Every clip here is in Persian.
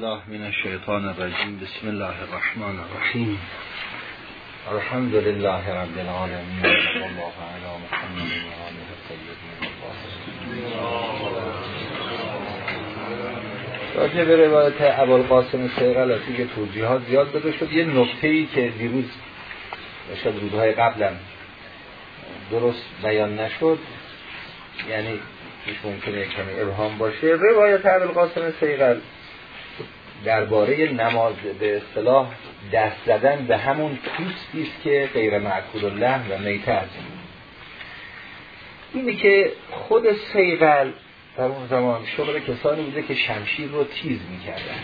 بالله من الشیطان الرجیم. بسم الله الرحمن الرحیم. الحمد لله رب العالمین. و الله علی محمد و آله الطیبین راجع به روایت ابوالقاسم سیغلاتی که توضیحات زیاد داده شد یه نکته ای که دیروز شاید روزهای قبلا درست بیان نشد یعنی ممکنه کمی ابهام باشه. روایت ابوالقاسم سیغل درباره نماز به اصطلاح دست زدن به همون پوستی است که غیر معکول الله و میته از اینه که خود سیغل در اون زمان شغل کسانی بوده که شمشیر رو تیز می‌کردن.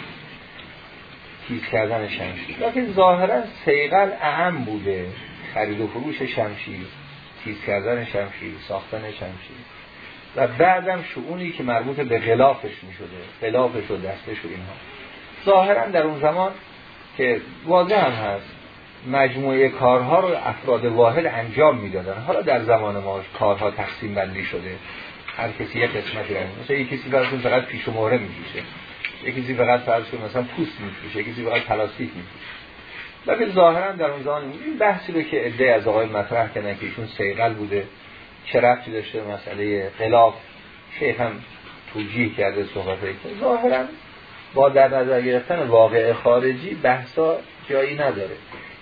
تیز کردن شمشیر. لیکن ظاهرا سیغل اهم بوده. خرید و فروش شمشیر تیز کردن شمشیر ساختن شمشیر. و بعدم شعونی که مربوط به غلافش می شده غلافش و دستش و اینها. ظاهرا در اون زمان که واضح هم هست مجموعه کارها رو افراد واحد انجام می‌دادن. حالا در زمان ما کارها تقسیم بندی شده. هر کسی یک قسمتی داره مثلا یک کسی فرض فقط پیش و مهره می‌کشه یک کسی فقط فرض مثلا پوست می‌کشه یک کسی فقط پلاستیک می‌کشه لیکن ظاهرا در اون زمان این بحثی رو که عده از آقای مطرح کردن که ایشون سیقل بوده چه رفتی داشته مسئله خلاف شیخ هم توجیه کرده صحبت ظاهرا با در نظر گرفتن واقع خارجی بحثا جایی نداره.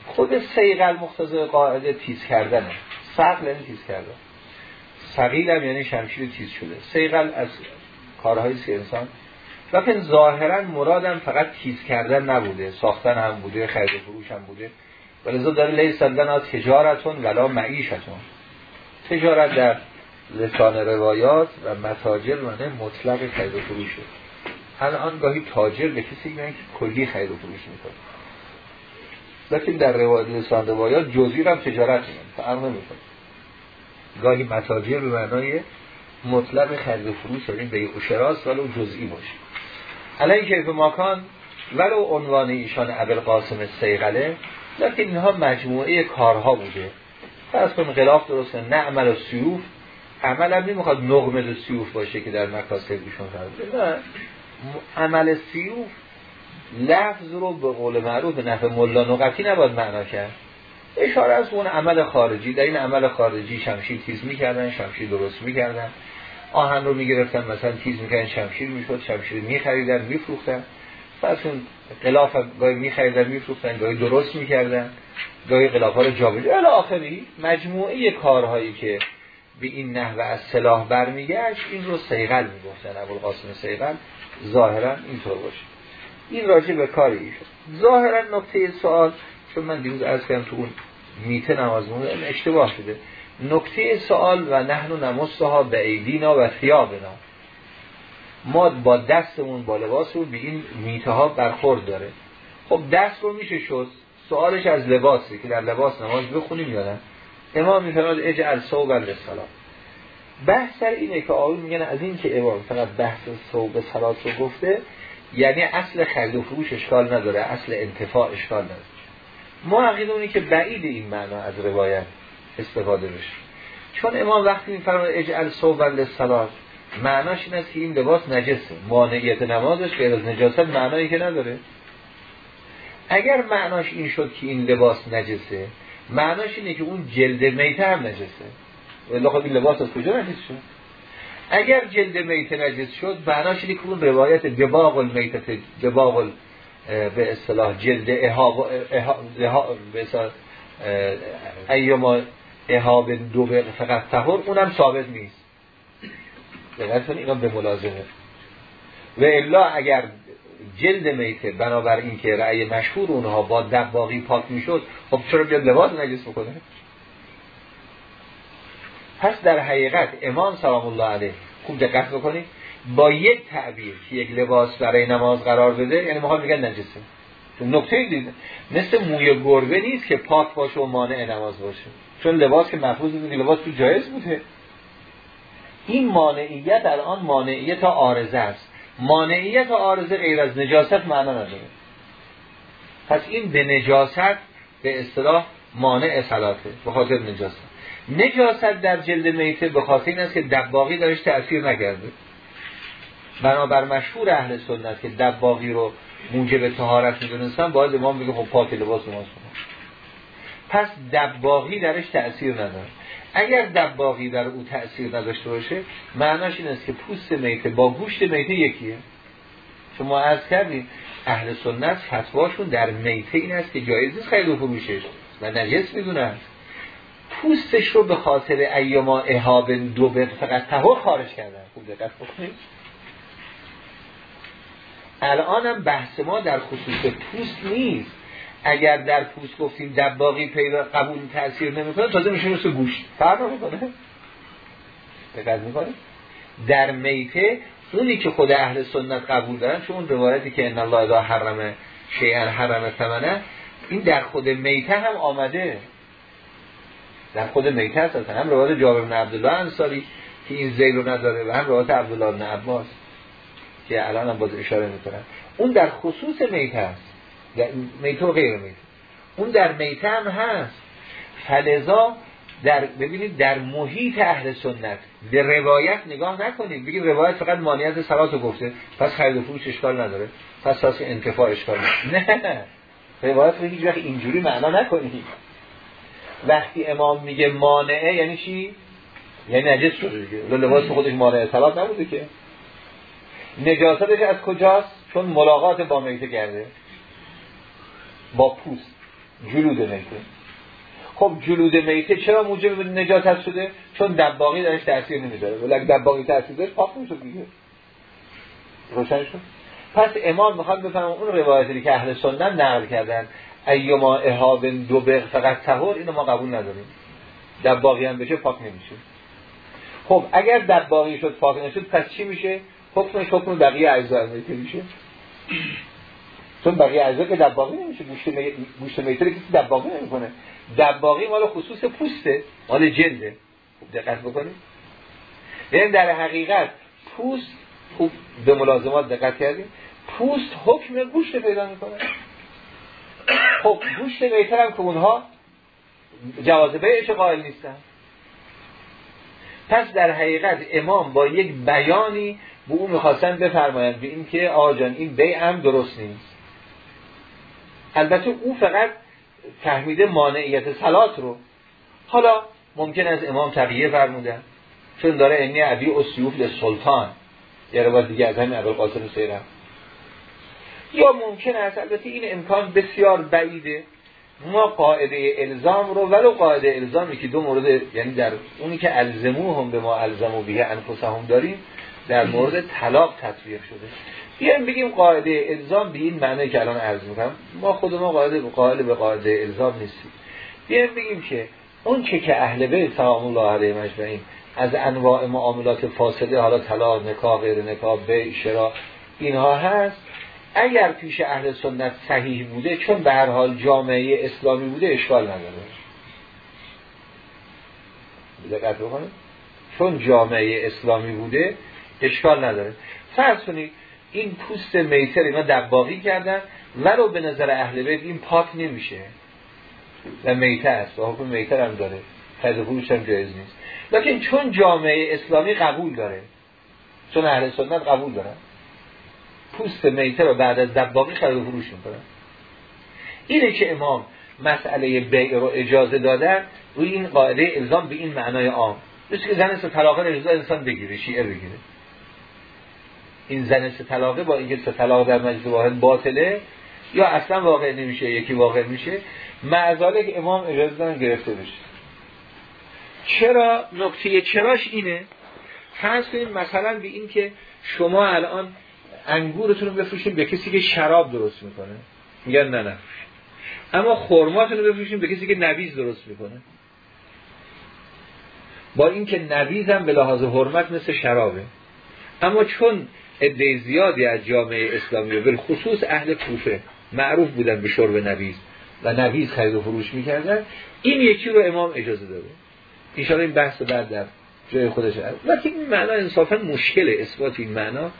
خود سیقل مختزه قاعده تیز کردنه. سقل یعنی تیز کردن. سقیل هم یعنی شمشیر تیز شده. سیقل از کارهایی که انسان. لیکن ظاهرا مرادم فقط تیز کردن نبوده. ساختن هم بوده خرید فروش هم بوده. ولذا داره لیسندن از تجارتون ولا معیشتون. تجارت در لسان روایات و متاجر معنی مطلق خرید و فروشه. الان گاهی تاجر به کسی میگن که کلی خرید و فروش می‌کنه. لیکن در روایات لسان روایات جزئی هم تجارت میگن فرق نمی‌کنه. گاهی متاجر به معنای مطلق خرید و فروش یعنی به اشراس ولو جزئی باشه. علی به ماکان ولو عنوان ایشان ابوالقاسم سیغله لیکن اینها مجموعه کارها بوده. فرض کن غلاف درسته نه عمل و سیوف. عمل هم نمی‌خواد نقمه و سیوف باشه که در مکاسب ایشون نه. عمل سیوف لفظ رو به قول معروف به نفع ملا نقطی نباید معنا کرد. اشاره از اون عمل خارجی در این عمل خارجی شمشیر تیز می‌کردن شمشیر درست می‌کردن. آهن رو می‌گرفتن مثلا تیز می‌کردن شمشیر می‌شد شمشیر میخریدن میفروختن. پس اون غلاف گاهی میخریدن میفروختن گاهی درست می‌کردن. گاهی غلاف ها رو جابجا الی آخری مجموعه کارهایی که به این نحوه از سلاح برمیگشت این رو سیغل می‌گفتن ابوالقاسم سیغل ظاهرا اینطور باشه. این راجع به کاری شد ظاهرا نکته سوال چون من دیروز از کردم تو اون میته نماز مونده اشتباه شده. نکته سوال و نحن نمستها به ایدینا و ثیابنا. ما با دستمون با لباسمون به این میته ها برخورد داره. خب دست رو میشه شد سوالش از لباسی که در لباس نماز بخونیم یا نه. امام میفرماد اجعل صوبا للصلاه بحث سر اینه که آقای میگن از این که امام فقط بحث صوب صلات رو گفته یعنی اصل خرید و فروش اشکال نداره اصل انتفاع اشکال نداره. ما عقیده که بعید این معنا از روایت استفاده بشه. چون امام وقتی میفرماد اجعل صوبا للصلاه معناش این است که این لباس نجسه. مانعیت نمازش غیر از نجاست معنایی که نداره. اگر معناش این شد که این لباس نجسه معناش اینه که اون جلد میته هم نجسه. ولی خب این لباس از کجا نجس شد؟ اگر جلد میته نجس شد معناش اینه که اون روایت دباغ المیتت دباغ به اصطلاح جلد احاب ایما احاب دو فقط تهر اونم ثابت نیست. دقیقا اینا به ملازمه. و الا اگر جلد میته بنابراین که رأی مشهور اونها با دباغی پاک می‌شد خب چرا بیاد لباس نجس بکنه؟ پس در حقیقت امام سلام الله علیه خوب دقت بکنید با یک تعبیر که یک لباس برای نماز قرار بده یعنی می‌خواد میگن نجسه. نکته دیده مثل موی گربه نیست که پاک باشه و مانع نماز باشه. چون لباس که محفوظ بودی لباس تو جایز بوده. این مانعیت الان مانعیت آرزه است. مانعیت آرزه غیر از نجاست معنا نداره. پس این به نجاست به اصطلاح مانع صلاته به خاطر نجاست. نجاست در جلد میته به خاطر این است که دباغی داشت تأثیر نکرده. بنابر مشهور اهل سنت که دباغی رو موجب تهارت می‌دونستن باید امام بگه خب پاک لباس نماز پس دباغی درش تأثیر نداره. اگر دباغی در او تأثیر نداشته باشه معناش این است که پوست میته با گوشت میته یکیه. شما عرض کردیم اهل سنت فتواشون در میته این است که جایز نیست خیلی فروشش و نجس می‌دونن. پوستش رو به خاطر ایما احاب دو فقط تهور خارج کردن. خوب دقت بکنید. الانم بحث ما در خصوص پوست نیست. اگر در پوست گفتیم دباغی پیدا قبول تاثیر نمی‌کنه تازه میشه مثل گوشت. فرق می‌کنه دقت می‌کنه در میته اونی که خود اهل سنت قبول دارن چون روایتی که ان الله اذا حرم شیئا حرم ثمنه این در خود میته هم آمده. در خود میته هم روایت جابر بن عبدالله انصاری که این زیل رو نداره و هم روایت عبدالله بن عباس که الان هم باز اشاره می‌کنن اون در خصوص میته هست. در میته و غیر میته اون در میته هم هست. فلذا در ببینید در محیط اهل سنت به روایت نگاه نکنید. بگید روایت فقط مانیت صلات رو گفته. پس خرید و فروش اشکال نداره. پس پس انتفاع اشکال نداره. نه. روایت رو هیچ وقت اینجوری معنا نکنید. وقتی امام میگه مانعه یعنی چی؟ یعنی نجس دیگه لباس خودش مانع صلات نبوده که. نجاستش از کجاست؟ چون ملاقات با میته کرده. با پوست. جلود میته. خب جلود میته چرا موجب نجاست شده؟ چون دباغی درش تاثیر نمیداره ولی اگه دباغی تاثیر داشت پاک میشه دیگه. روشن شد. پس امام می‌خواد بفهمم اون روایتی که اهل سنت نقل کردن. ایما احاب دو بغ فقط تهور اینو ما قبول نداریم. دباغی هم بشه پاک نمیشه. خب اگر دباغی شد پاک نشد پس چی میشه؟ حکمش حکم بقیه اجزا میته میشه. چون بقیه اجزا که دباغی نمیشه. گوشت می... گوشت میته کسی دباغی نمی‌کنه. دباغی مال خصوص پوسته مال جلده. خوب دقت بکنید. یعنی در حقیقت پوست خوب به ملازمات دقت کردیم. پوست حکم گوشت پیدا می‌کنه. خب گوشت میتر هم که اونها جواز قائل نیستن. پس در حقیقت امام با یک بیانی به اون می‌خواستن بفرمایند به این که آجان این بیع هم درست نیست. البته او فقط فهمیده مانعیت سلات رو. حالا ممکن از امام تقیه فرمودن چون داره انی عبی اسیوف سلطان یه روایت دیگه از همین عبال قاسم سیرم یا ممکن است البته این امکان بسیار بعیده. ما قاعده الزام رو ولو قاعده الزامی که دو مورد یعنی در اونی که الزمو هم به ما الزمو بیه انفسهم داریم در مورد طلاق تطبیق شده. بیایم بگیم قاعده الزام به این معنی که الان عرض می‌کنم. ما خود ما قاعده قائل به قاعده الزام نیستیم. بیایم بگیم که اون چه که اهل بیت سلام الله علیه مجمعین از انواع معاملات فاصله حالا طلاق نکاح غیر نکاح بیع شرا اینها هست. اگر پیش اهل سنت صحیح بوده چون به هر حال جامعه اسلامی بوده اشکال نداره. دقت بکنید. چون جامعه اسلامی بوده اشکال نداره. فرض کنید این پوست میتر اینا دباغی کردن ولو به نظر اهل بیت این پاک نمیشه. و میته است و حکم میتر هم داره. خرید فروش هم جایز نیست. لیکن چون جامعه اسلامی قبول داره چون اهل سنت قبول دارن پوست میته رو بعد از دباغی خرید و فروش می‌کنن اینه که امام مسئله بیع رو اجازه دادن روی این قاعده الزام به این معنای عام. مثل که زن طلاقه اجازه انسان بگیره شیعه بگیره. این زن طلاقه با اینکه سه طلاق در مجلس واحد باطله یا اصلا واقع نمیشه یکی واقع میشه معذاله که امام اجازه دادن گرفته بشه. چرا؟ نکته چراش اینه. فرض کنید مثلا به این که شما الان انگورتون رو بفروشین به کسی که شراب درست می‌کنه. میگن نه نه. اما خرماتون رو بفروشین به کسی که نویز درست می‌کنه. با اینکه نبیذ هم به لحاظ حرمت مثل شرابه. اما چون عده زیادی از جامعه اسلامی و خصوص اهل کوفه معروف بودن به شرب نبیذ و نبیذ خرید و فروش می‌کردن این یکی رو امام اجازه داده. ان این بحث بعد در جای خودش هست. وقتی این معنا انصافا مشکل اثبات این معنا.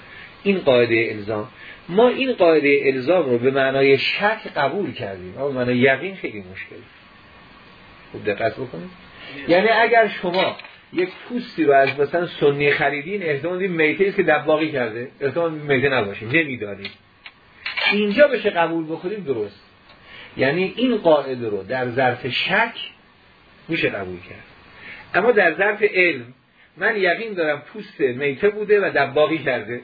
این قاعده الزام. ما این قاعده الزام رو به معنای شک قبول کردیم. اما معنای یقین خیلی مشکل خوب دقت بکنید. یعنی اگر شما یک پوستی رو از مثلا سنی خریدین احتمال این میته که دباغی کرده. احتمال میته نباشه. نمی‌دانیم. اینجا بشه قبول بکنیم درست. یعنی این قاعده رو در ظرف شک میشه قبول کرد. اما در ظرف علم من یقین دارم پوست میته بوده و دباغی کرده.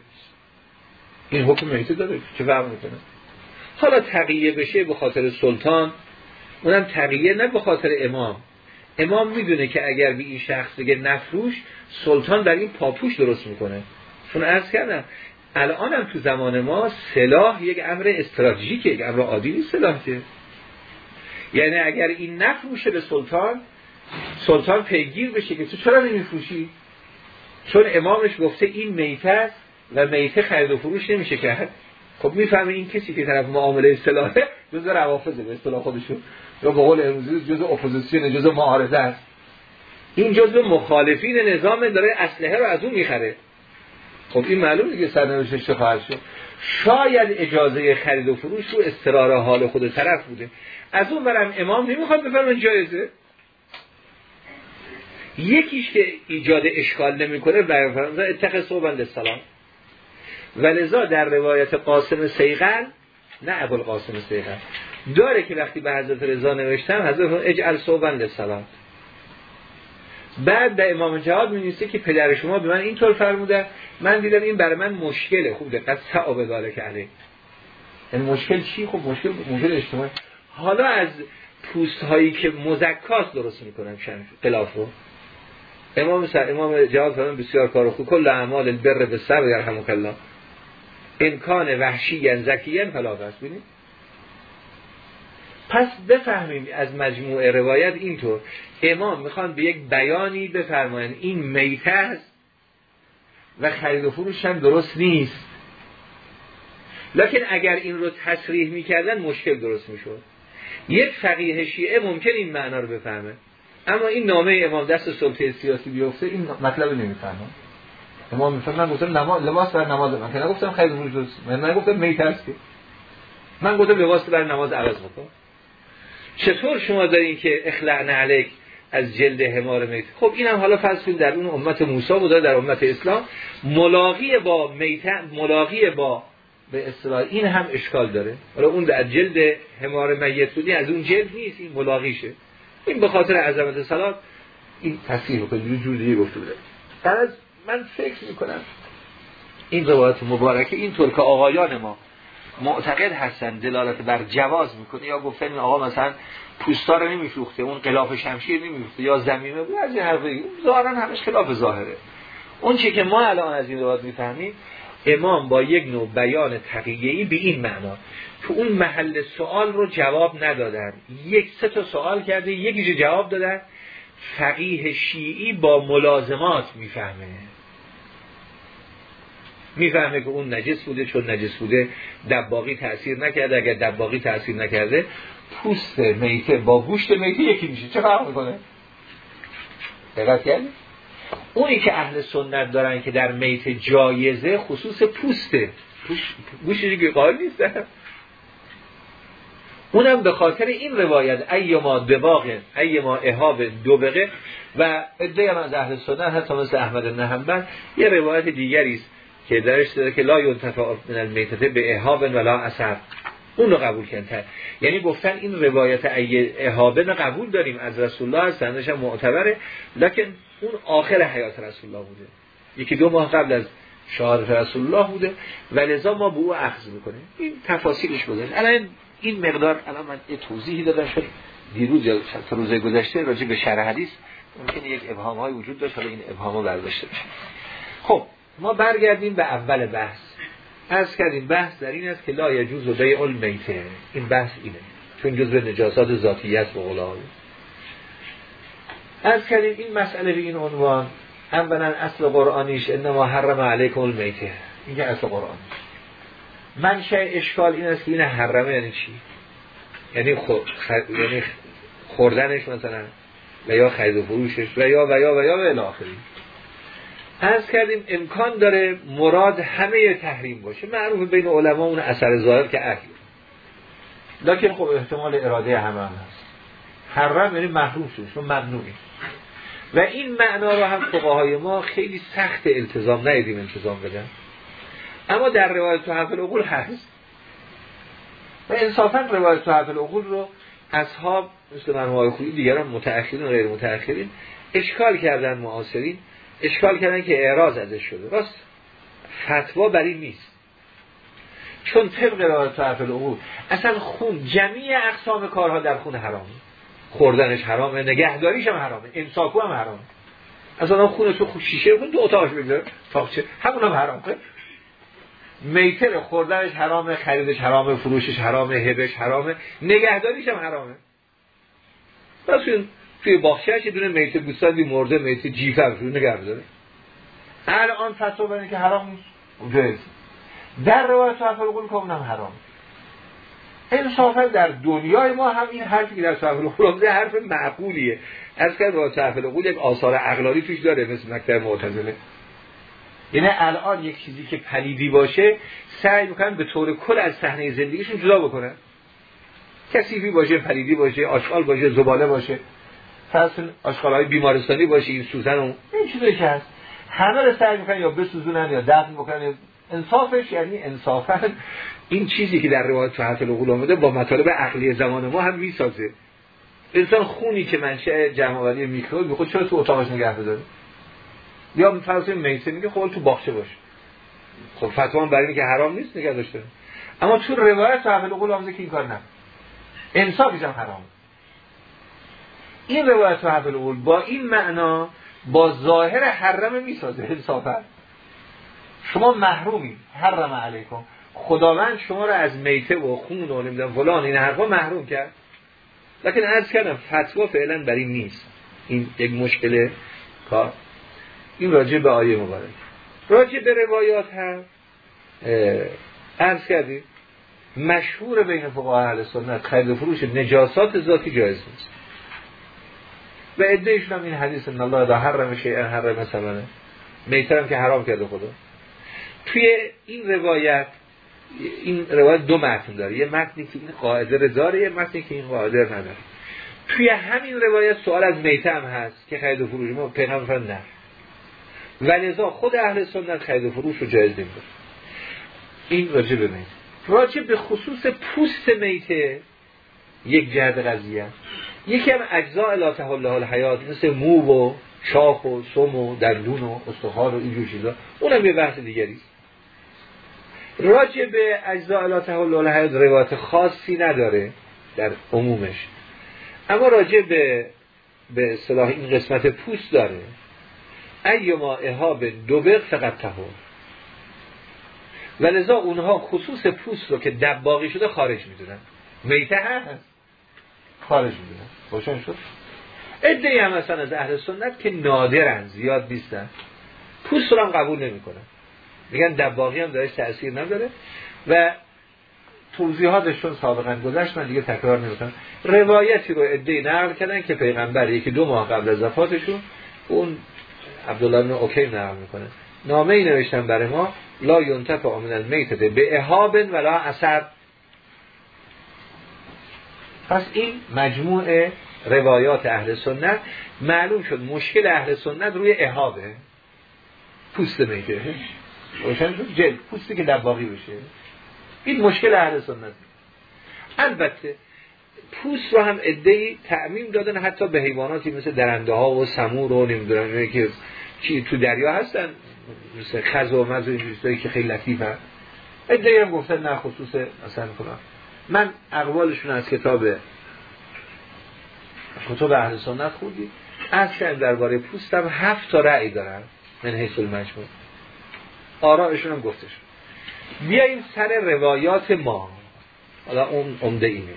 این حکم میته داره چه فهم می‌کنه؟ حالا تقیه بشه به خاطر سلطان اونم تقیه نه به خاطر امام. امام می‌دونه که اگر به این شخص بگه نفروش سلطان در این پاپوش درست می‌کنه. چون ارز کردم الان هم تو زمان ما سلاح یک امر استراتژیکه یک امر عادی نیست سلاح یعنی اگر این نفروشه به سلطان سلطان پیگیر بشه که تو چرا نمیفروشی؟ چون امامش گفته این میته است و میته خرید و فروش نمیشه کرد. خب می‌فهمه این کسی که طرف معامله سلاحه جزء روافضه به اصطلاح خودشون. یا به قول امروزی جزء اپوزیسیون جزء معارضه است. این جزء مخالفین نظام داره اسلحه رو از اون می‌خره. خب این معلومه دیگه سرنوشتش چه خواهد شد. شاید اجازه خرید و فروش رو استرار حال خود طرف بوده. از اون برم امام نمی‌خواد بفرمایید جایزه. یکیش که ایجاد اشکال نمی‌کنه برفرمزه اتخذ صوبند سلام ولذا در روایت قاسم سیغل نه ابو القاسم سیغل داره که وقتی به حضرت رضا نوشتم حضرت اجعل صوبند سلام بعد به امام جهاد می که پدر شما به من اینطور فرموده من دیدم این برای من مشکله خوب دقت صعب داره که علی این مشکل چی؟ خب مشکل مشکل اجتماعی. حالا از پوست هایی که مزکاس درست می‌کنن خلاف رو. امام سر امام جواد فرمان بسیار کار خوب. کل اعمال البر به سر یرحمک الله. امکان وحشی زکیین فلا بس بینید پس بفهمیم از مجموع روایت اینطور. امام می‌خوان به یک بیانی بفرمایند. این میته است و خرید و فروش هم درست نیست. لکن اگر این رو تصریح می‌کردن مشکل درست می‌شد. یک فقیه شیعه ممکن این معنا رو بفهمه. اما این نامه امام دست سلطه سیاسی بیفته این مطلب نمی‌فهمم امام می‌فهمم من گفتم نماز لباس بر نماز من که نگفتم خیلی وجود من نگفتم میت است که من گفتم لباس بر نماز عوض بکن. چطور شما دارین که اخلعن علیک از جلد حمار میت؟ خب اینم حالا فرض در اون امت موسی بوده در امت اسلام. ملاقی با میت ملاقی با به اصطلاح این هم اشکال داره. حالا اون در جلد حمار میت بودی از اون جلد نیست این ملاقیشه. این به خاطر عظمت صلات این تصحیح رو یه جور دیگه گفته بوده. من فکر می‌کنم این روایت مبارکه اینطور که آقایان ما معتقد هستن دلالت بر جواز می‌کنه یا گفتن این آقا مثلا پوستا رو نمیفروخته اون قلاف شمشیر نمیفروخته یا زمینه بود از این حرفی ظاهرا همش خلاف ظاهره. اون چی که ما الان از این روایت می‌فهمیم امام با یک نوع بیان تقییه‌ای به این معنا. تو اون محل سوال رو جواب ندادن. یک سه تا سوال کرده یکیش جواب دادن. فقیه شیعی با ملازمات می‌فهمه. می‌فهمه که اون نجس بوده چون نجس بوده دباقی تاثیر نکرده اگر دباقی تاثیر نکرده پوست میته با گوشت میته یکی میشه. چه فرق می‌کنه؟ دقت کردی؟ اونی که اهل سنت دارن که در میت جایزه خصوص پوسته گوشتی که قائل نیستن اونم به خاطر این روایت ایما دباغ ایما احاب دوبقه و ادعای از اهل سنت حتی مثل احمد نهنبن یه روایت دیگری است. که درش داره که لا ینتفع من المیتته به احاب ولا اثر. اون رو قبول کردن. یعنی گفتن این روایت احابه قبول داریم. از رسول الله از سندش معتبره. لکن اون آخر حیات رسول الله بوده. یکی دو ماه قبل از شهادت رسول الله بوده. و لذا ما به او اخذ می‌کنیم. این تفاصیلش بوده الان این مقدار الان من یه توضیحی دادم. شد دیروز یا روز گذشته راجع به شرح حدیث ممکنه یک ابهام های وجود داشت. حالا این ابهام ها برداشته بشه خب ما برگردیم به اول بحث. از کردیم بحث در این است که لا یجوز و بیع المیته این بحث اینه. چون جز به نجاسات ذاتیت و غلال از کردیم این مسئله به این عنوان اولا اصل قرآنیش انما حرم علیکم المیته این اصل قرآن. منشأ اشکال این است که این حرمه یعنی چی؟ یعنی. یعنی خوردنش مثلا و یا خرید و فروشش و یا و یا و یا و الاخری از کردیم امکان داره مراد همه تحریم باشه. معروف بین علما اون اثر ظاهر که اهل لکن خب احتمال اراده همه هم هست. حرم یعنی محروم شد چون ممنوعی و این معنا رو هم فقهای ما خیلی سخت التزام ندیدیم التزام بدن. اما در روایت تو حفل العقول هست. و انصافا روایت تو حفل العقول رو اصحاب مثل مرموهای خویی دیگران متأخرین و غیر متأخرین اشکال کردن معاصرین. اشکال کردن که اعراض ازش شده. راست. فتوا بر این نیست. چون طبق روایت طرف العقول اصلا خون جمعی اقسام کارها در خون حرامه. خوردنش حرامه نگهداریش هم حرامه انساکو هم حرامه. اصلا خون تو خود شیشه خون دو اتاقش بگذاره. تاقچه همون هم حرامه میتر خوردنش حرامه خریدش حرامه فروشش حرامه هبش حرامه نگهداریش هم حرامه. پس توی باخشهش یه دونه میت بوستانی مرده میت جیفه رو نگه داره الان فتوا بینه که حرام نیست. در روایت صحف القول اونم حرام. انصافا در دنیای ما هم این حرفی که در صحف القول حرف معقولیه. از که با صحف القول یک آثار عقلانی توش داره مثل مکتب معتزله. یعنی الان یک چیزی که پلیدی باشه سعی می‌کنن به طور کل از صحنه زندگیشون جدا بکنن. کسیفی باشه پلیدی باشه آشغال باشه زباله باشه. فرض آشغال های بیمارستانی باشه این سوزن اون این چیزی که هست. همه رو سعی می‌کنن یا بسوزونن یا دفن بکنن انصافش یعنی انصافا این چیزی که در روایت صحت القول آمده با مطالب عقلی زمان ما هم می‌سازه. انسان خونی که منشأ جمع میکروب می‌خواد چرا تو اتاقش نگه بداره یا فرض میسه میگه خود تو باغچه باش. خب فتوا برای که حرام نیست نگه داشته. اما تو روایت صحت القول آمده که این کار نه. انصافش هم حرام. این روایت صحت القول با این معنا با ظاهر حرم می‌سازه انصافا شما محرومی. حرم علیکم. خداوند شما رو از میته و خون و نمی‌دونم فلان این حرفا محروم کرد. لیکن عرض کردم فتوا فعلا بر این نیست. این یک مشکل کار. این راجع به آیه مبارک. راجع به روایات هم عرض کردیم مشهور بین فقها اهل سنت خرید فروش نجاسات ذاتی جایز نیست. و ادهشون هم این حدیث ان الله دا حرم شیئا حرم ثمنه میترم که حرام کرده خدا. توی این روایت این روایت دو متن داره. یه متنی که این قاعده داره یه متنی که این قاعده نداره. توی همین روایت سوال از میته هم هست که خرید و فروش ما پیغمبر نه. ولذا خود اهل سنت خرید و فروش رو جایز نمی‌دونه این راجع به میته. راجع به خصوص پوست میته یک جهت قضیه. یکی هم اجزاء لا تحل الحیات مثل مو و شاخ و سم و دندون و استخوان و اینجور چیزا اونم یه بحث دیگری راجع به اجزاء لا تحل الحیات روایت خاصی نداره در عمومش. اما راجع به به صلاح این قسمت پوست داره. ایما اهاب دوبق فقط تهور و لذا اونها خصوص پوست رو که دباغی شده خارج می‌دونن. میته هست. خارج می‌دونن روشن شد؟ ادهی هم مثلا از اهل سنت که نادرن زیاد نیستن. پوست رو هم قبول نمی‌کنن میگن دباغی هم درش تأثیر نداره. و توضیحاتشون سابقا گذشت من دیگه تکرار نمی‌کنم. روایتی رو ادهی نقل کردن که پیغمبر یکی دو ماه قبل از وفاتشون اون عبدالله بن اوکی نقل می‌کنه. نامه ای نوشتن برای ما لا ینتفع من المیتته به اهاب ولا اثر پس این مجموعه روایات اهل سنت معلوم شد مشکل اهل سنت روی احابه. پوست میگه روشن شد؟ جلد. پوستی که دباغی بشه. این مشکل اهل سنت. البته پوست رو هم ادهی تعمیم دادن حتی به حیواناتی مثل درنده ها و سمور و نمی‌دونم که تو دریا هستن. مثل خز و مز و که خیلی لطیف هست ادهی هم گفتن نه خصوص مثلا کنم من اقوالشون از کتاب کتب اهل سنت خوندی. از درباره پوستم هفت تا رأی دارن من حیث المجموع. آرائشون هم گفتش. بیاییم سر روایات ما. حالا اون عمده اینه.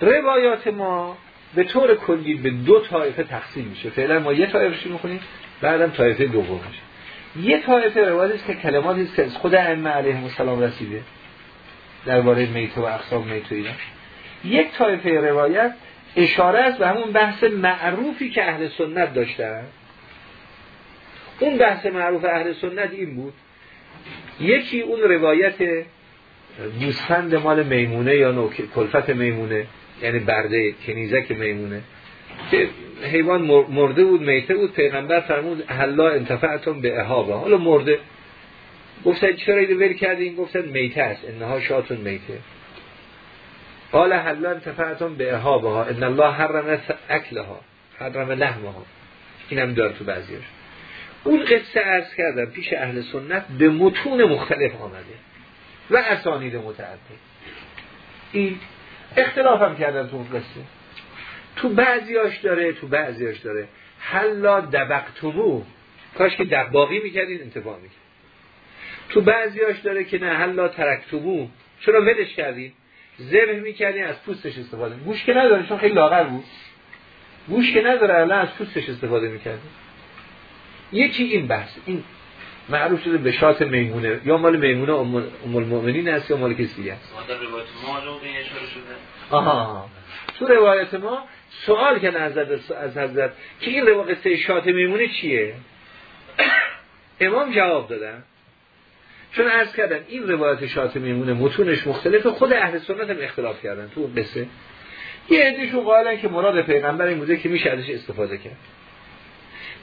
روایات ما به طور کلی به دو طایفه تقسیم میشه. فعلا ما یه طایفه می‌کنیم بعدم طایفه دوم میشه یه طایفه روایت که کلماتی که از خود ائمه علیهم السلام رسیده. درباره میت و اقسام میت و اینا. یک طایفه روایت اشاره است به همون بحث معروفی که اهل سنت داشتن. اون بحث معروف اهل سنت این بود. یکی اون روایت گوسفند مال میمونه یا کلفت میمونه یعنی برده کنیزک میمونه. که حیوان مرده بود میته بود پیغمبر فرمود حلا انتفعتون به اهابه حالا مرده گفتن چرا اینو ول کردین؟ گفتن میته است. انها شاتون میته. قال حلا انتفعتون به اهابه ها ان الله حرم اکلها. حرم لحمها. اینم دار تو بعضیش. اون قصه ارز کردم. پیش اهل سنت به متون مختلف آمده. و اسانید متعدد. این اختلاف هم کردن تو اون قصه. تو بعضیاش داره تو بعضیاش داره. حلا دبقتمو کاش که دباقی می‌کردین انتفاع می‌کرد تو بعضیاش داره که نه حلا ترکتمو چرا ولش کردین ذبح می‌کردین از پوستش استفاده. گوش که نداره چون خیلی لاغر بود. گوش که نداره الان از پوستش استفاده می‌کردین یکی این بحث این معروف شده به شات میمونه. یا مال میمونه ام المؤمنین است یا مال کسی است آها. تو روایت ما سوال که از حضرت که این روایت شات میمونه چیه؟ امام جواب دادن. چون عرض کردن این روایت شات میمونه متونش مختلف. خود اهل سنت هم اختلاف کردن. تو قصه. یه عدهشون قائلن که مراد پیغمبر این بوده که میشه ازش استفاده کرد.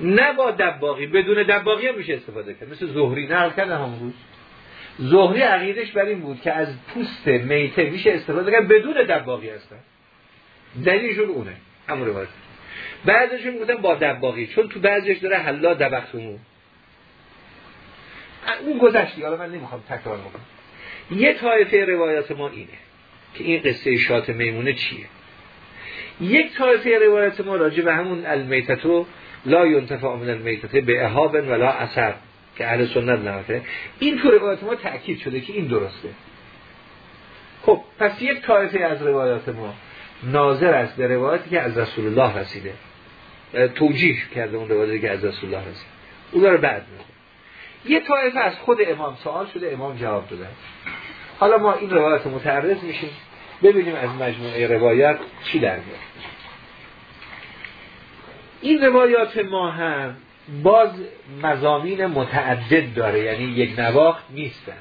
نه با دباغی بدون دباغی هم میشه استفاده کرد. مثل زهری نقل کرده همون روز. زهری عقیدش بر این بود که از پوست میته میشه استفاده کرد بدون دباغی هستن. دلیلشون اونه. همون روایت. بعضشون گفتن با دباغی چون تو بعضیش داره حلا دبختمون اون گذشتی حالا من نمی‌خوام تکرار بکنم. یه طایفه روایات ما اینه که این قصه شات میمونه چیه؟ یک طایفه روایت ما راجع به همون المیتتو لا ینتفع من المیتته به اهاب ولا اثر که اهل سنت نمته این تو روایت ما تأکید شده که این درسته. خب پس یک طایفه از روایات ما ناظر است به روایتی که از رسول الله رسیده. توجیه کرده اون روایتی که از رسول الله رسیده. اون رو بعد می‌خواد یه طایفه از خود امام سوال شده امام جواب داده. حالا ما این روایت متعرض میشیم. ببینیم از مجموعه روایت چی در میاد. این روایات ما هم باز مزامین متعدد داره یعنی یک نواخت نیستن.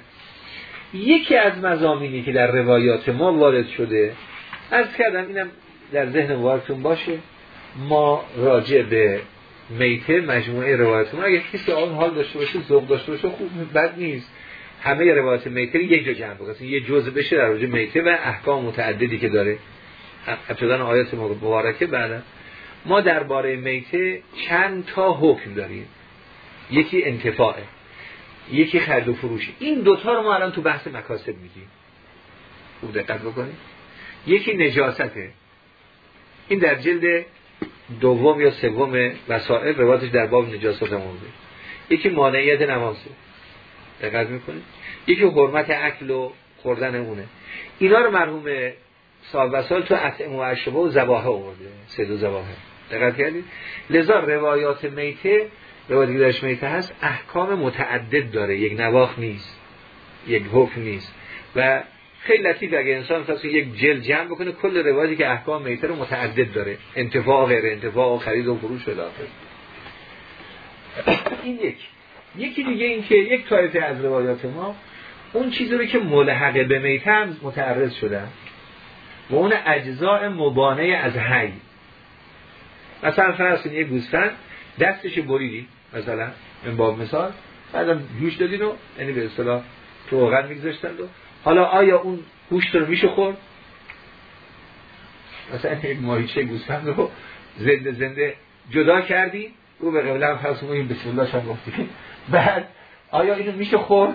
یکی از مزامینی که در روایات ما وارد شده از کردم اینم در ذهن وارتون باشه. ما راجع به میته مجموعه روایت ما اگه کسی آن حال داشته باشه ذوق داشته باشه خوب بد نیست. همه روایت میته یک جا جمع بکنه. یه جزء بشه در راجع میته و احکام متعددی که داره. ابتدا آیات مبارکه بعد ما درباره میته چند تا حکم داریم. یکی انتفاعه. یکی خرد و فروش این دوتا رو ما الان تو بحث مکاسب میگیم. خوب دقت بکنید. یکی نجاسته این در جلد دوم یا سوم وسائل روایتش در باب نجاست آورده یکی مانعیت نمازه. دقت می‌کنید؟ یکی حرمت اکل و خوردن اونه. اینا رو مرحوم صاحب وسال تو اطعم و اشبه و زباهه آورده. سه دو زباهه دقت کردید؟ لذا روایات میته روایتی درش میته هست احکام متعدد داره. یک نواخ نیست. یک حکم نیست. و خیلی لطیف اگه انسان خواست یک جل جمع بکنه کل روایتی که احکام میته رو متعدد داره. انتفاع غیر انتفاع و خرید و فروش الاخر این یک. یکی دیگه این که یک طایفه از روایات ما اون چیزی رو که ملحقه به میته هم متعرض شدن و اون اجزاء مبانه از حی. مثلا فرض یه گوسفند دستش بریدی مثلا این باب مثال بعدم جوش دادین و یعنی به اصطلاح تو میگذاشتند و حالا آیا اون گوشت رو میشه خورد؟ مثلا یک ماهیچه گوسفند رو زنده زنده جدا کردی او به قبل هم فرض این بسم الله شما گفتی. بعد آیا اینو میشه خورد؟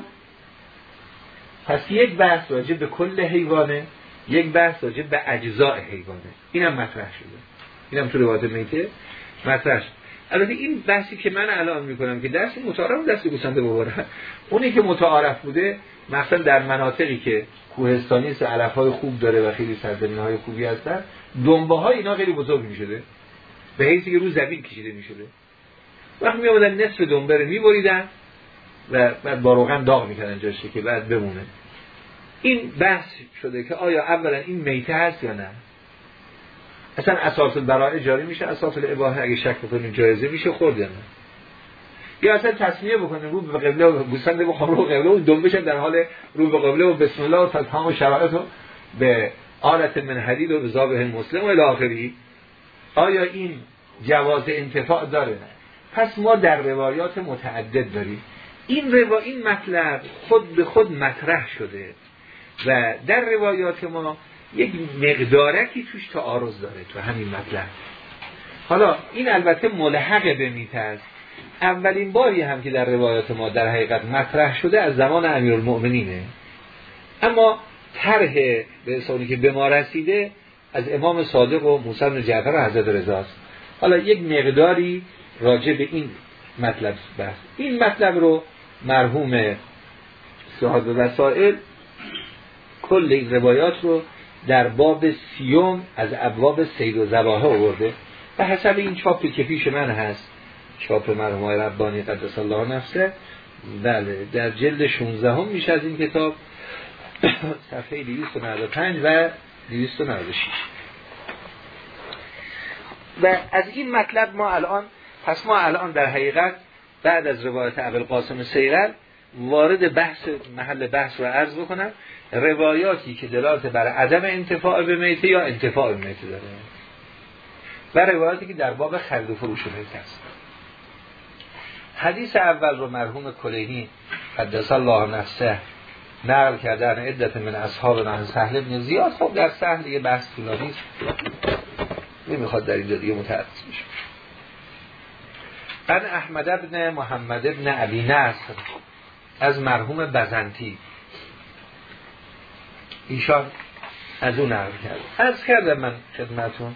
پس یک بحث راجع به کل حیوانه یک بحث راجع به اجزاء حیوانه. اینم مطرح شده. اینم تو روایت میته. مطرح البته این بحثی که من الان می‌کنم که درس متعارف دست گوسنده ببرن اونی که متعارف بوده مثلا در مناطقی که کوهستانی است علف های خوب داره و خیلی سرزمین های خوبی هستن دنبه های اینا خیلی بزرگ می‌شده. به حیثی که رو زمین کشیده می‌شده. وقتی می آمدن نصف دنبه رو میبریدن و بعد با روغن داغ می‌کردن جاشه که بعد بمونه. این بحث شده که آیا اولا این میته هست یا نه؟ اصلا اساس البراءه جاری میشه اساس الاباحه اگه شک بکنیم جایزه میشه خورد یا نه؟ اصلا تصمیه بکنیم رو به قبله و گوسفند بخوام رو قبله و دم بشن در حال رو به قبله و بسم الله و تمام و شرایط رو به آلت من حدید و به زابه مسلم و الاخری آیا این جواز انتفاع داره؟ پس ما در روایات متعدد داریم. این روا این مطلب خود به خود مطرح شده و در روایات ما یک مقدارکی توش تعارض داره تو همین مطلب. حالا این البته ملحق به میت اولین باری هم که در روایات ما در حقیقت مطرح شده از زمان امیرالمؤمنینه. اما طرح به حسابی که به ما رسیده از امام صادق و موسی بن جعفر و حضرت رضاست حالا یک مقداری راجع به این مطلب بحث. این مطلب رو مرحوم صاحب وسائل کل این روایات رو در باب سیوم از ابواب سید و زباهه آورده به حسب این چاپی که پیش من هست چاپ مرحوم ربانی قدس الله نفسه بله در جلد 16 هم میشه از این کتاب صفحه 295 و 296 و از این مطلب ما الان پس ما الان در حقیقت بعد از روایت قاسم سیرل وارد بحث محل بحث رو عرض بکنم. روایاتی که دلالت بر عدم انتفاع به میته یا انتفاع به میته داره. و روایاتی که در باب خرید و فروش میته است. حدیث اول رو مرحوم کلینی قدس الله نفسه نقل کردن عدت من اصحاب من سهل بن زیاد. خب در سهل یه بحث طولانی است نمی‌خواد در اینجا دیگه متعرض بشه. قد احمد ابن محمد ابن علی نصر. از مرحوم بزنتی. ایشان از اون نقل کرد. از کردم من خدمتون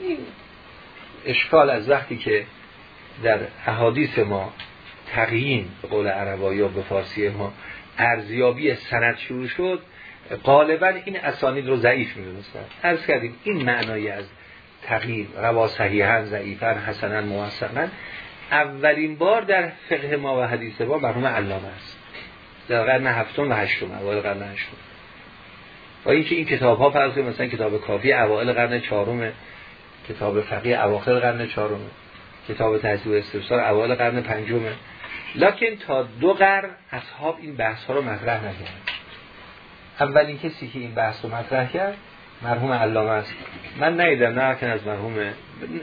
این اشکال از وقتی که در احادیث ما تقیین به قول عربایی یا به فارسی ما ارزیابی سند شروع شد غالبا این اسانید رو ضعیف می‌دونستن. از کردیم این معنای از تغییر روا صحیحا ضعیفا حسنا موثقا. اولین بار در فقه ما و حدیث ما مرحوم علامه است. در قرن هفتم و هشتم اوایل قرن هشتم. و اینکه این کتاب ها فرض مثلا کتاب کافی اوایل قرن چهارم کتاب فقیه اواخر قرن چهارم کتاب تحصیل و استفسار اوایل قرن پنجم. لکن تا دو قرن اصحاب این بحث ها رو مطرح نکردن. اولین کسی که این بحث رو مطرح کرد مرحوم علامه است. من نیدم نه از مرحوم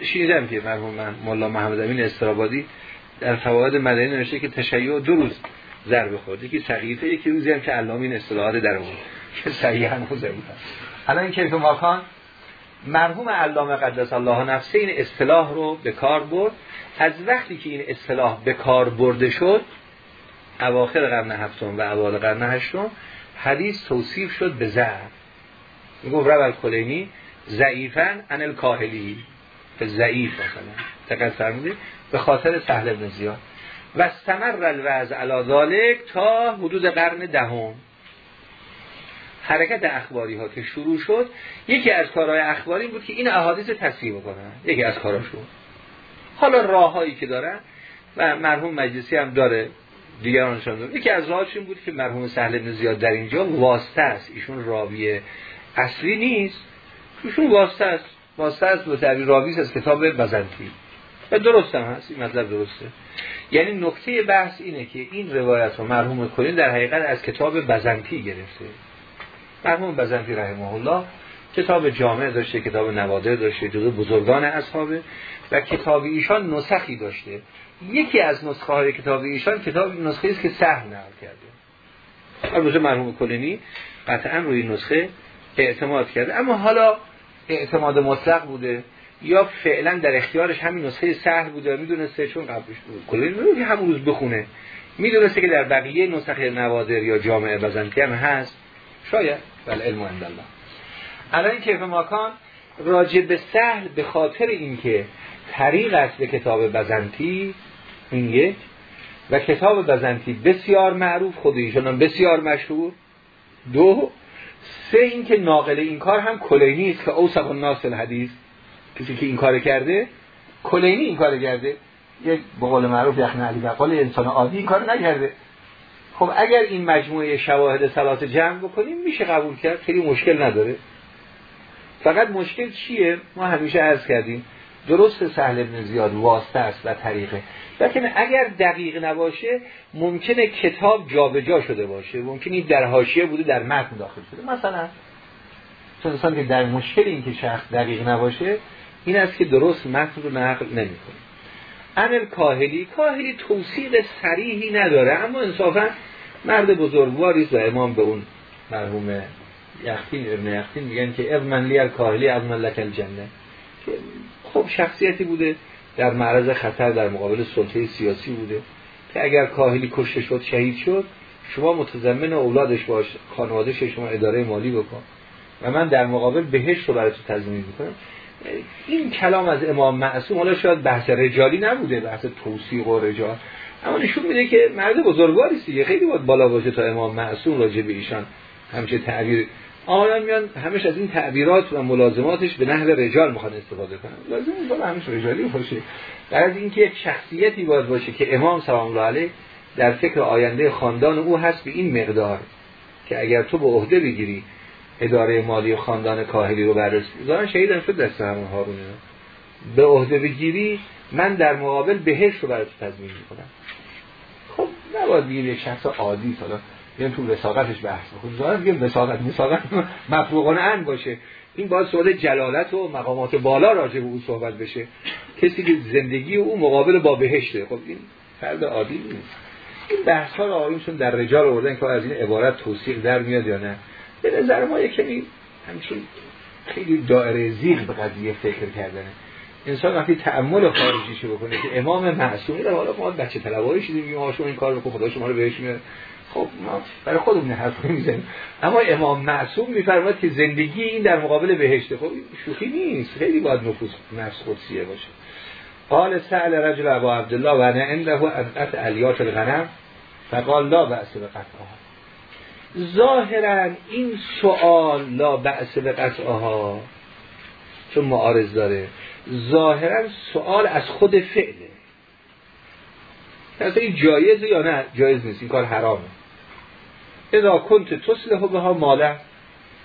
شیدم که مرحوم من مولا محمد امین استرابادی در فواید مدنی نوشته که تشیع دو روز ضربه خورد. یکی سقیفه یکی روزی هم که علامه این اصطلاحات در اون که صحیحا و ضعیفا الان کیف ماکان مرحوم علامه قدس الله نفسه این اصطلاح رو به کار برد. از وقتی که این اصطلاح به کار برده شد اواخر قرن هفتم و اوایل قرن هشتم حدیث توصیف شد به ضعف می‌گفت رب الکلینی ضعیفا ان الکاهلی. به ضعیف مثلا. دقت فرمودید؟ به خاطر سهل ابن زیاد. و استمر الوضع علی ذالک تا حدود قرن دهم. حرکت اخباری ها که شروع شد یکی از کارهای اخباری بود که این احادیث تصحیح بکنن. یکی از کاراشون حالا راههایی که دارن و مرحوم مجلسی هم داره دیگرانشان داره یکی از راهش بود که مرحوم سهل بن زیاد در اینجا واسطه است. ایشون راوی اصلی نیست. توشون واسطه است. واسطه است به تعبیر راوی از کتاب بزنتی. و درست هم هست. این مطلب درسته. یعنی نکته بحث اینه که این روایت رو مرحوم کنین در حقیقت از کتاب بزنتی گرفته. مرحوم بزنتی رحمه الله کتاب جامعه داشته کتاب نوادر داشته جزو بزرگان اصحابه و کتاب ایشان نسخی داشته. یکی از نسخه های کتاب ایشان کتاب نسخه است که سهل نقل کرده. البته مرحوم کلینی قطعا روی نسخه اعتماد کرده. اما حالا اعتماد مطلق بوده یا فعلا در اختیارش همین نسخه سهل بوده می‌دونسته چون قبلش کلینی که همون روز بخونه می‌دونسته که در بقیه نسخه نوادر یا جامعه بزنتی هم هست. شاید. بل علم عند الله. الان کیف ماکان راجع به سهل به خاطر اینکه طریق است به کتاب بزنتی این یک و کتاب بزنتی بسیار معروف خود ایشان بسیار مشهور. دو سه اینکه ناقل این کار هم کلینی است که اوسق الناس الحدیث کسی که این کار کرده کلینی این کار کرده. یک به قول معروف یخن علی بقال انسان عادی این کار نکرده. خب اگر این مجموعه شواهد سلات جمع بکنیم میشه قبول کرد. خیلی مشکل نداره. فقط مشکل چیه؟ ما همیشه عرض کردیم درست سهل ابن زیاد واسطه است و طریقه. لیکن اگر دقیق نباشه ممکنه کتاب جابجا شده باشه. ممکنه در حاشیه بوده در متن داخل شده. مثلا چون که در مشکل این که شخص دقیق نباشه این است که درست متن رو نقل نمی‌کنه. امر کاهلی کاهلی توصیق سریحی نداره اما انصافا مرد بزرگواری و امام به اون مرحوم یختین ابن یختین میگن که من لی کاهلی از من لکل جنه که خب شخصیتی بوده در معرض خطر در مقابل سلطه سیاسی بوده که اگر کاهلی کشته شد شهید شد شما متضمن اولادش باش خانوادهش شما اداره مالی بکن. و من در مقابل بهش رو برای تو تضمین می‌کنم. این کلام از امام معصوم حالا شاید بحث رجالی نبوده بحث توصیق و رجال. اما نشون میده که مرد بزرگواری دیگه. خیلی باید بالا باشه تا امام معصوم راجع به ایشان همچه تعبیر آقایان میان همش از این تعبیرات و ملازماتش به نحو رجال می‌خواد استفاده کنن. لازم نیست همش رجالی باشه. در از اینکه یک شخصیتی باید باشه که امام سلام الله علیه در فکر آینده خاندان او هست به این مقدار که اگر تو به عهده بگیری اداره مالی خاندان کاهلی رو بررسی. ظاهرا شهیدم شد دست همون هارونه به عهده بگیری من در مقابل بهش رو برای تو تضمین می‌کنم. خب نباید بگیم یک شخص عادی حالا بیان تو وساقتش بحث بکنیم. ظاهر بگیم وساقت وساقت مفروغانه ان باشه. این باید سوال جلالت و مقامات بالا راجع به او صحبت بشه. کسی که زندگی او مقابل با بهشته خب این فرد عادی نیست. این بحث ها رو آقایونشون در رجال آوردن که از این عبارت توصیق در میاد یا نه؟ به نظر ما یکی همچون خیلی دائره زیر به قضیه فکر کردنه. انسان وقتی تعمل خارجیشو بکنه که امام معصومی رو حالا ما بچه طلبایی شدیم میگیم شما این کار بکن خدا شما رو بهش میاره خب ما برای خودمون حرف می‌زنیم اما امام معصوم میفرماید که زندگی این در مقابل بهشته خب شوخی نیست. خیلی باید نفوس نفس قدسیه باشه. قال سأل رجل ابا عبدالله و انا عنده انقط علیات الغنم؟ فقال لا بأس به ظاهرا این سوال لا بأس به قطعها چون معارض داره. ظاهرا سوال از خود فعله. اصلا این جایزه یا نه؟ جایز نیست این کار حرامه. اذا کنت تصلح به ها ماله.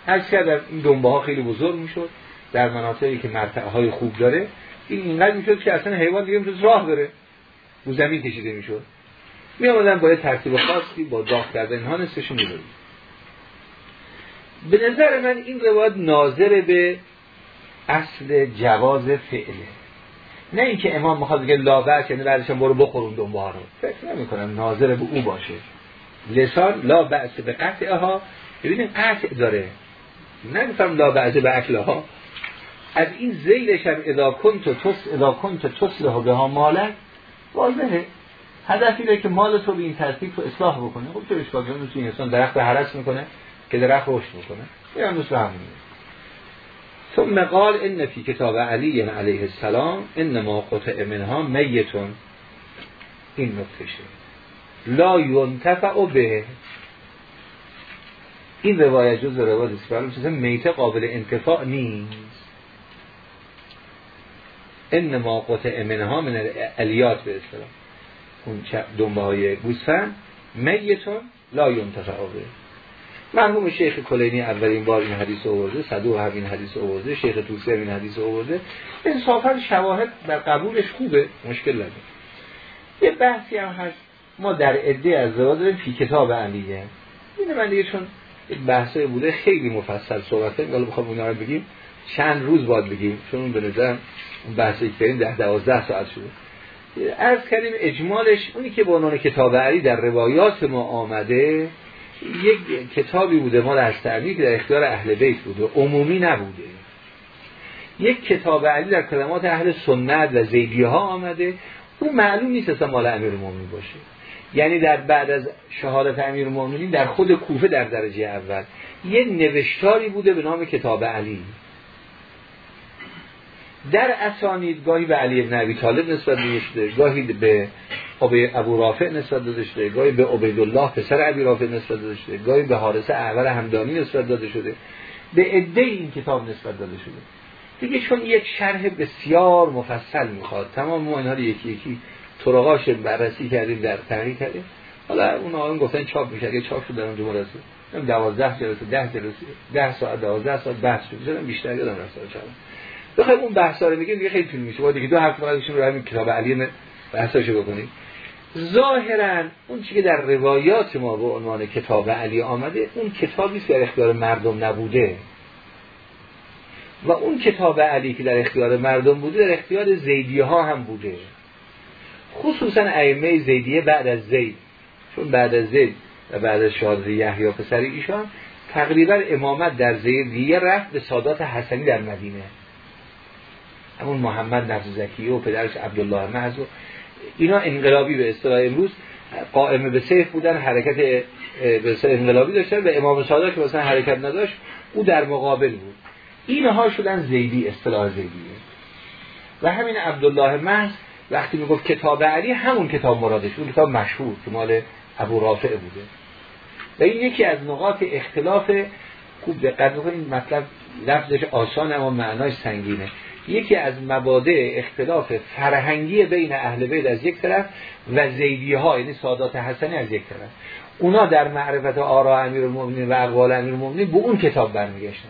هر کرد این دنبه ها خیلی بزرگ می‌شد در مناطقی که مرتعه های خوب داره این اینقدر می‌شد که اصلا حیوان دیگه می‌تونست راه بره رو زمین کشیده می‌شد. می آمدن با ترتیب خاصی با داغ کردن اینها نصفشون میداریم به نظر من این روایت ناظر به اصل جواز فعله. نه اینکه امام می‌خواد بگه لا یعنی بعدش برو بخورون دنبه ها رو. فکر نمی کنم ناظر به او باشه. لسان لا بأس به قطعه ها ببینید قطع داره. نگفتم لا بأس به اکلها. از این زیلش هم اذا کنت تس اذا کنت تصلح به ها مالک واضحه. هدف اینه که مال تو به این ترتیب رو اصلاح بکنه. خب چه اشکال کنه این انسان درخت حرس می‌کنه. که درخت رشد می‌کنه. هم مثل همونه ثم قال ان فی کتاب علی علیه السلام انما قطع منها میتون. این نکته لا ینتفع به. این روایت جز روایت است چیز میته قابل انتفاع نیست. انما قطع منها من الیات به اصطلاح. اون دنبه های گوسفند میتون لا ینتفع به. مرحوم شیخ کلینی اولین بار این حدیث آورده صدوق همین حدیث آورده شیخ توسی این حدیث آورده. انصافا شواهد در قبولش خوبه مشکل نداره. یه بحثی هم هست. ما در عده از زوا داریم کتاب علیه. این من دیگه چون بحثه بوده خیلی مفصل صحبته ولی بخوام اونا رو بگیم. چند روز باید بگیم. چون به نظر اون بحثی که ده دوازده ساعت شده. عرض کردیم اجمالش اونی که به عنوان کتاب علی در روایات ما آمده یک کتابی بوده ما از که در اختیار اهل بیت بوده عمومی نبوده. یک کتاب علی در کلمات اهل سنت و زیدی ها آمده اون معلوم نیست اصلا مال امیر مومنی باشه. یعنی در بعد از شهادت امیر مومنی در خود کوفه در درجه اول. یه نوشتاری بوده به نام کتاب علی. در اسانید گاهی به علی ابن ابی طالب نسبت شده گاهی به ابو رافع نسبت داده شده گاهی به عبیدالله پسر ابی رافع نسبت داده شده گاهی به حارثه اول همدانی نسبت داده شده. به عده این کتاب نسبت داده شده. دیگه چون یک شرح بسیار مفصل می‌خواد. تمام ما اینها رو یکی یکی طرقاش بررسی کردیم در تحقیق کردیم. حالا اون آقایون گفتن چاپ میشه. اگه چاپ شد در اونجا مرسه 12 جلسه 10 جلسه 10 ساعت 12 ساعت بحث شد. بیشتر یادم رفت چاپ. بخوایم اون بحثا رو بگیم دیگه خیلی طول میشه با دیگه دو هفته بعدشون رو همین کتاب علی بحثاشو بکنیم. ظاهرا اون چیزی که در روایات ما به عنوان کتاب علی آمده اون کتابی در اختیار مردم نبوده. و اون کتاب علی که در اختیار مردم بوده در اختیار زیدیه ها هم بوده. خصوصا ائمه زیدیه بعد از زید. چون بعد از زید و بعد از شهادت یحیی پسر ایشان تقریبا امامت در زیدیه رفت به سادات حسنی در مدینه. همون محمد نفس زکیه و پدرش عبدالله محض و اینا انقلابی به اصطلاح امروز قائمه به سیف بودن حرکت به انقلابی داشتن و امام صادق که مثلا حرکت نداشت او در مقابل بود. اینها شدن زیدی اصطلاح زیدیه. و همین عبدالله محض وقتی می‌گفت کتاب علی همون کتاب مرادش اون کتاب مشهور که مال ابو رافع بوده. و این یکی از نقاط اختلاف خوب دقت بکنید مطلب لفظش آسان اما معناش سنگینه. یکی از مبادع اختلاف فرهنگی بین اهل بیت از یک طرف و زیدی ها یعنی سادات حسنی از یک طرف. اونا در معرفت آرا امیر و اقوال امیر المؤمنین به اون کتاب برمیگشتن.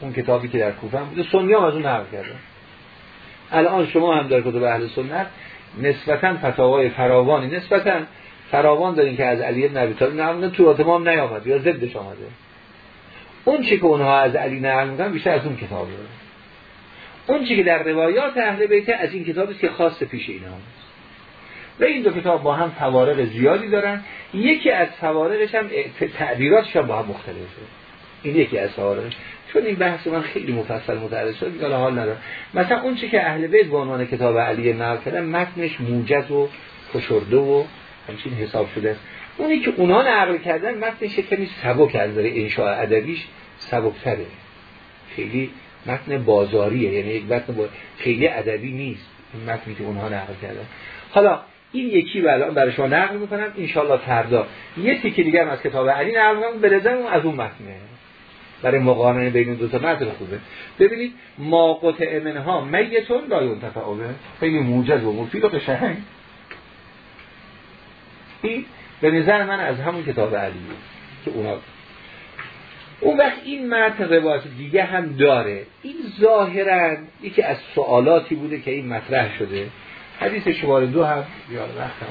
اون کتابی که در کوفه بوده سنی هم از اون نقل کردن. الان شما هم در کتب اهل سنت نسبتا فتاوای فراوانی نسبتا فراوان دارین که از علی بن ابی طالب نقل تو اتمام نیامد یا ضدش آمده. اون چی که اونها از علی نقل می‌کنن بیشتر از اون کتابه اون که در روایات اهل بیت از این کتابی که خاص پیش اینا و این دو کتاب با هم فوارق زیادی دارن. یکی از فوارقش هم تعبیراتش هم با هم مختلفه این یکی از فوارقش. چون این بحث من خیلی مفصل متعرض شد دیگه حال ندارم. مثلا اون که اهل بیت به عنوان کتاب علی نقل کردن متنش موجز و فشرده و همچین حساب شده. اونی که اونا نقل کردن متنش کمی سبک از داره انشاء ادبیش سبکتره. خیلی متن بازاریه یعنی یک متن با... خیلی ادبی نیست. این متنی که اونها نقل کردن. حالا این یکی الان برای شما نقل می‌کنم انشالله فردا. یه تیکی دیگه از کتاب علی نقل می‌کنم به اون از اون متنه. برای مقارنه بین دو تا متن خوبه. ببینید ما قطع منها میتون لا ینتفعه خیلی موجز و مفید و قشنگ. این به نظر من از همون کتاب علیه که اونا اون وقت این متن روایت دیگه هم داره. این ظاهرا یکی از سوالاتی بوده که این مطرح شده. حدیث شماره دو هم یاد وقت هم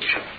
شد.